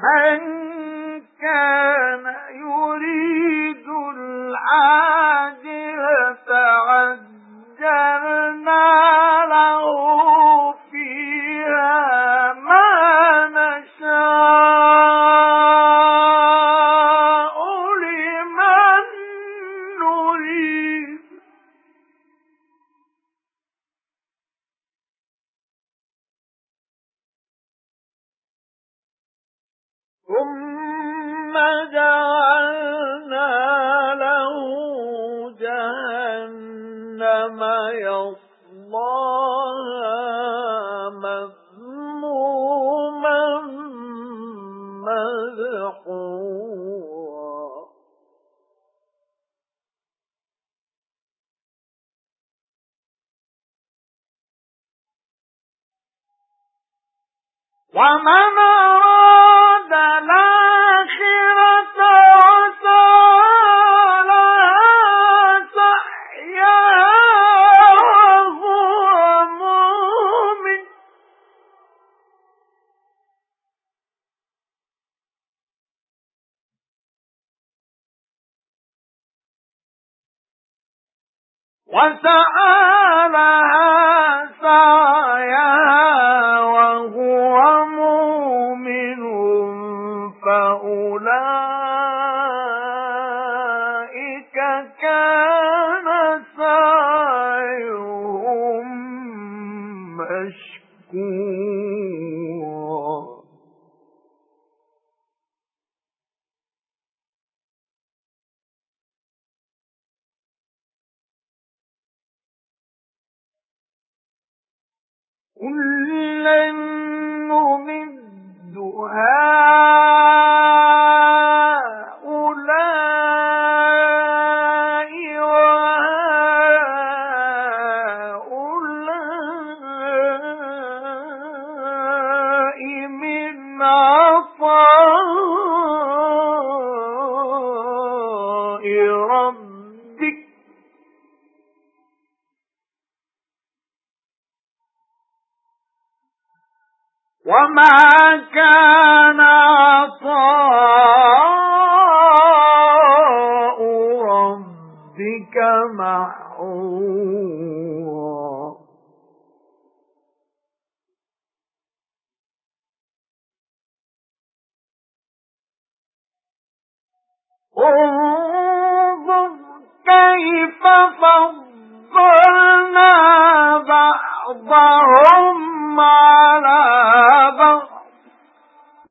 من كان يريد العاجلة ثُمَّ جَعَلْنَا لَهُ جَهَنَّمَ يَصْلَاهَا مَذْمُومًا مَدْحُورًا وَمَنْ وَسَعَىٰ لَهَا سَعْيَهَا وَهُوَ مُؤْمِنٌ فَأُولَئِكَ كَانَ سَعْيُهُم مَّشْكُورًا. كُلًّا وَمَا كَانَ عَطَاءُ رَبِّكَ مَحْظُورًا. انظُرْ كَيْفَ فَضَّلْنَا بَعْضَهُمْ عَلَى